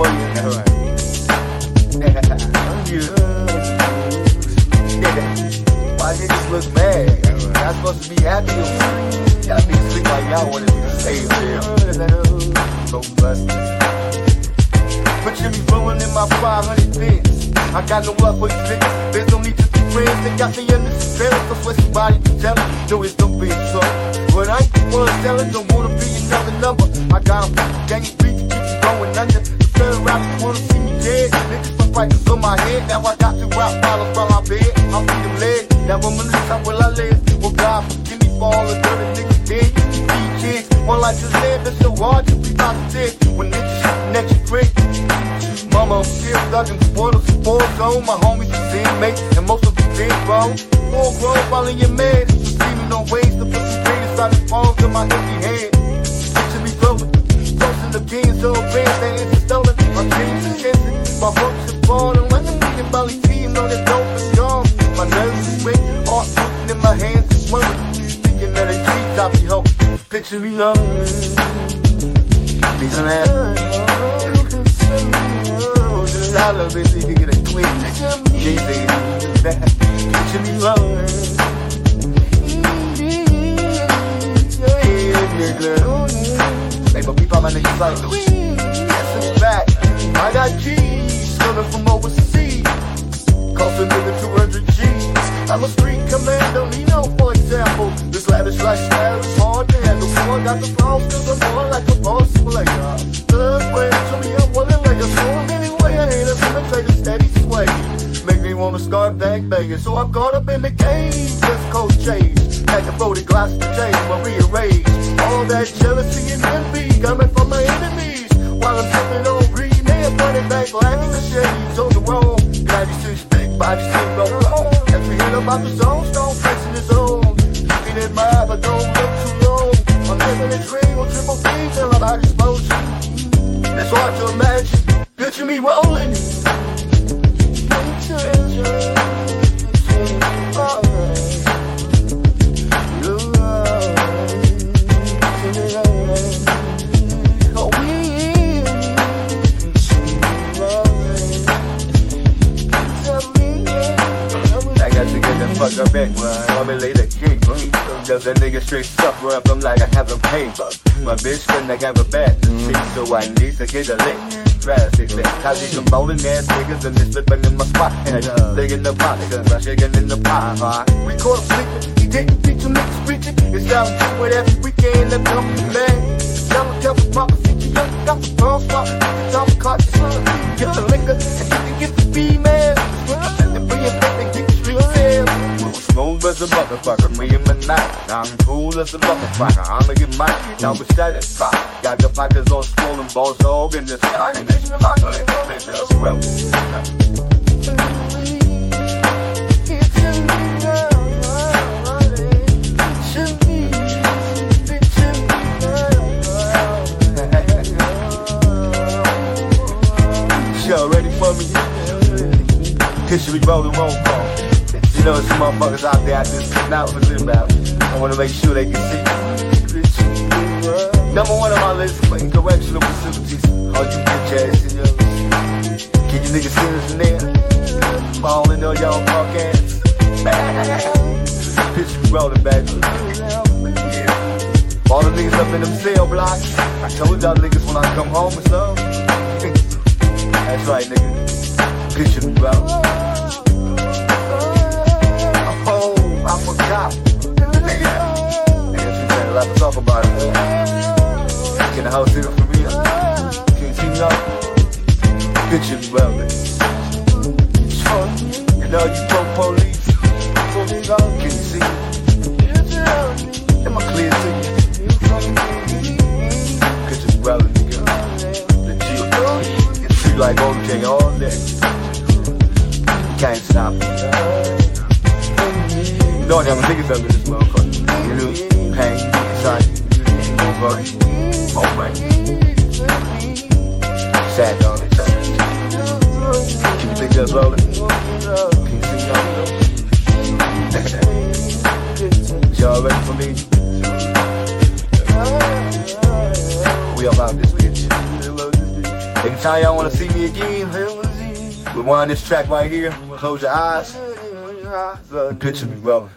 for you. Why niggas look mad? Y'all supposed to be happy. Y'all niggas look like y'all wanted me to stay there. So blessed. Picture me rolling in my 500 Benz. I got no love for these niggas. There's no need to be friends. They got me in this feeling. So swear somebody can tell me. No, it's no big so. But I ain't the one selling. Don't wanna be another number. I got a gang beat to keep you going under. The third rappers wanna see me dead. Niggas put prices on my head. Now I got to rock dollars from my bed. I'm feeding lead. Now I'm gonna how will I live? Well, God forgive me for all the dirty niggas dead. These kids, one life just live. It's so hard to be positive. When niggas shooting at you quick. Mama, I'm still thugging the spoilers and four zone. My homies is inmates, and most of them dead, bro. Full grown, following your meds. Dreaming on ways to put some pain inside the palms of my empty head. Picture me floating, toasting the beans so bands that my hopes are falling. Like a million belly team on the dope is gone. My nerves is weak, heart beating in my hands is swimming. Thinking that a trees I be hoping. Picture me young. These and that. I love it, you get a twin. Picture me low. Hey, but people, my niggas like Coming from overseas. Cost a nigga 200 G's. I'm a street commando, Nino, for example. This lavish lifestyle is hard to handle. So I got the flaws, cause I'm more like a boss player. Good way to me, I'm willing like a storm. Anyway, I hate a penetrate a steady sway. Make me wanna start bang banging. So I'm caught up in the game, just cold chase. Had to fold the glass to change, but rearrange. All that jealousy and envy coming from my enemies. While I'm sipping on green, running back like the shades on the road. Glad you see big body still go wrong. As we hit about the zone, stone facing his own. Keeping it mind, but don't look too long. I'm living a dream on triple B till I'm out exposure. It's hard to imagine. Picture me rolling. I to fuck up back, man. I'm in late again. Does that nigga straight suffer up? I'm like I have a pain bug. My bitch couldn't have a bad disease, so I need to get a lick. Drastic lick. I see some bowling ass niggas and they slipping in my spot. And I dig in the pot, cause I'm shaking in the pot. Huh? We caught him sleeping. He didn't teach him niggas preaching. It's out to it every weekend. Let come man. Now I'm careful, papa. See you young, got the ball spot. I'm caught this one. Get the liquor I'm cool as a motherfucker, I'm to get mine. Now we're satisfied. Got the pockets all swollen, balls dog in the sky. It's my well. Me? History rolling roll call. You know, some motherfuckers out there I just not for them about. I wanna make sure they can see. Number one on my list for correctional facilities. All you get ass your Can you niggas see us in there? Falling on y'all fuck ass. History rolling back. All the niggas up in them cell blocks. I told y'all niggas when I come home or something. That's right, nigga. Picture me, bro. Can the house sit up for me? Can you see me up? Picture me, bro. You know you broke police. Can you see me? Am I clear to you? Picture me, bro, nigga. It's like OJ all day. Can't stop me. Don't have niggas up in this motherfucker. You know, pain, anxiety, over, over. Oh, Sad dog, big guns rolling. Keep singing. Y'all ready for me? We about this bitch. Anytime y'all wanna see me again, we wind this track right here. Close your eyes. Picture me, brother.